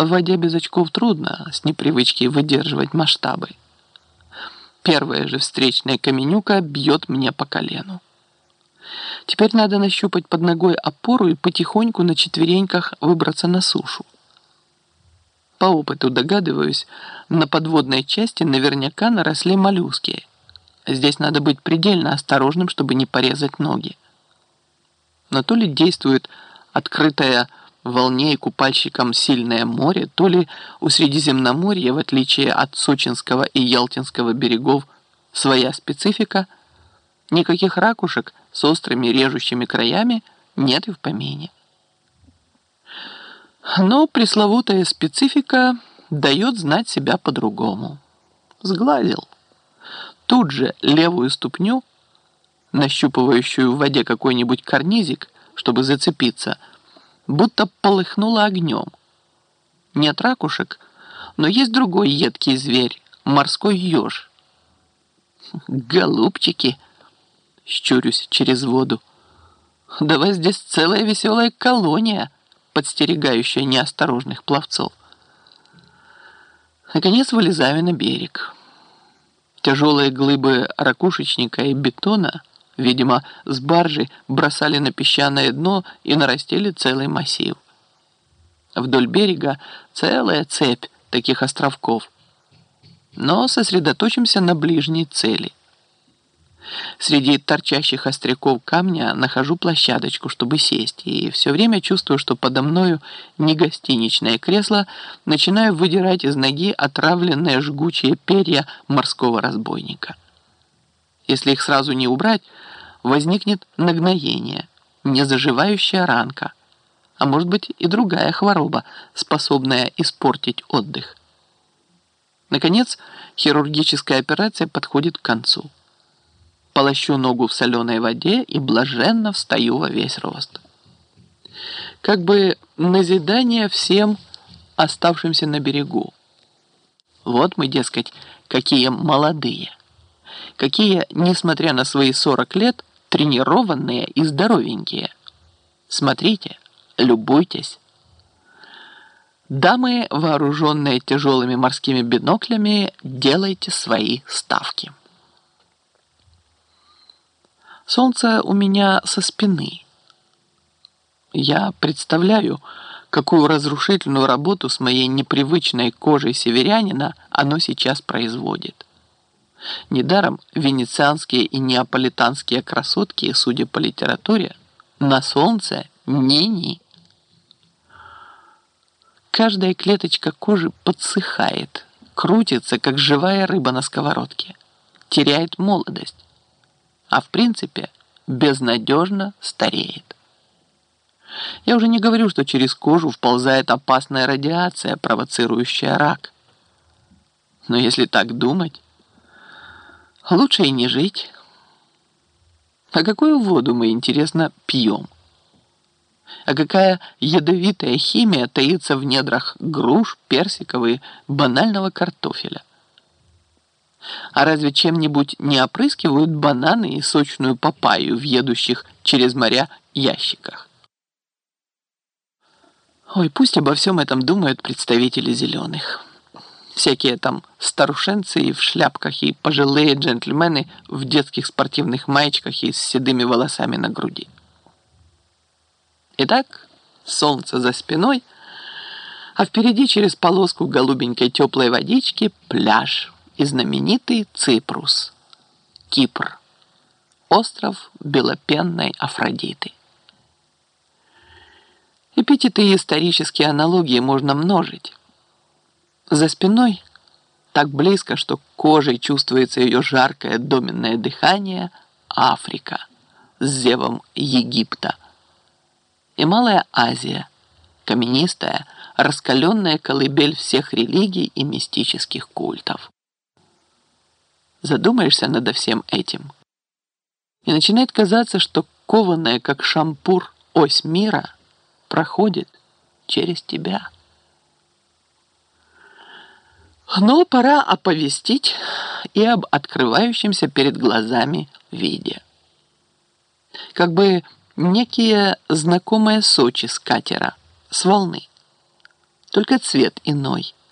В воде без очков трудно, с непривычки выдерживать масштабы. Первая же встречная каменюка бьет мне по колену. Теперь надо нащупать под ногой опору и потихоньку на четвереньках выбраться на сушу. По опыту догадываюсь, на подводной части наверняка наросли моллюски. Здесь надо быть предельно осторожным, чтобы не порезать ноги. Но то ли действует открытая волне и купальщикам сильное море, то ли у Средиземноморья, в отличие от Сочинского и Ялтинского берегов, своя специфика, никаких ракушек с острыми режущими краями нет и в помине. Но пресловутая специфика дает знать себя по-другому. Сгладил. Тут же левую ступню, нащупывающую в воде какой-нибудь карнизик, чтобы зацепиться – будто полыхнуло огнем. Нет ракушек, но есть другой едкий зверь, морской еж. Голубчики, щурюсь через воду. Да вас здесь целая веселая колония, подстерегающая неосторожных пловцов. Наконец вылезаю на берег. Тяжелые глыбы ракушечника и бетона — Видимо, с баржи бросали на песчаное дно и нарастили целый массив. Вдоль берега целая цепь таких островков. Но сосредоточимся на ближней цели. Среди торчащих остряков камня нахожу площадочку, чтобы сесть, и все время чувствую, что подо мною не гостиничное кресло, начинаю выдирать из ноги отравленные жгучие перья морского разбойника. Если их сразу не убрать, возникнет нагноение, незаживающая ранка, а может быть и другая хвороба, способная испортить отдых. Наконец, хирургическая операция подходит к концу. Полощу ногу в соленой воде и блаженно встаю во весь рост. Как бы назидание всем оставшимся на берегу. Вот мы, дескать, какие молодые, какие, несмотря на свои 40 лет, тренированные и здоровенькие. Смотрите, любуйтесь. Дамы, вооруженные тяжелыми морскими биноклями, делайте свои ставки. Солнце у меня со спины. Я представляю, какую разрушительную работу с моей непривычной кожей северянина оно сейчас производит. Недаром венецианские и неаполитанские красотки, судя по литературе, на солнце не-ни. Каждая клеточка кожи подсыхает, крутится, как живая рыба на сковородке, теряет молодость, а в принципе безнадежно стареет. Я уже не говорю, что через кожу вползает опасная радиация, провоцирующая рак. Но если так думать, Лучше и не жить. А какую воду мы, интересно, пьем? А какая ядовитая химия таится в недрах груш, персиков и банального картофеля? А разве чем-нибудь не опрыскивают бананы и сочную папайю в едущих через моря ящиках? Ой, пусть обо всем этом думают представители зеленых всякие там старушенцы в шляпках и пожилые джентльмены в детских спортивных маечках и с седыми волосами на груди. Итак, солнце за спиной, а впереди через полоску голубенькой теплой водички пляж и знаменитый Ципрус, Кипр, остров белопенной Афродиты. Эпитеты и исторические аналогии можно множить. За спиной, так близко, что кожей чувствуется ее жаркое доменное дыхание, Африка с зевом Египта. И Малая Азия, каменистая, раскаленная колыбель всех религий и мистических культов. Задумаешься над всем этим, и начинает казаться, что кованая, как шампур, ось мира проходит через тебя. Но пора оповестить и об открывающемся перед глазами виде. Как бы некие знакомые Сочи с катера, с волны. только цвет иной.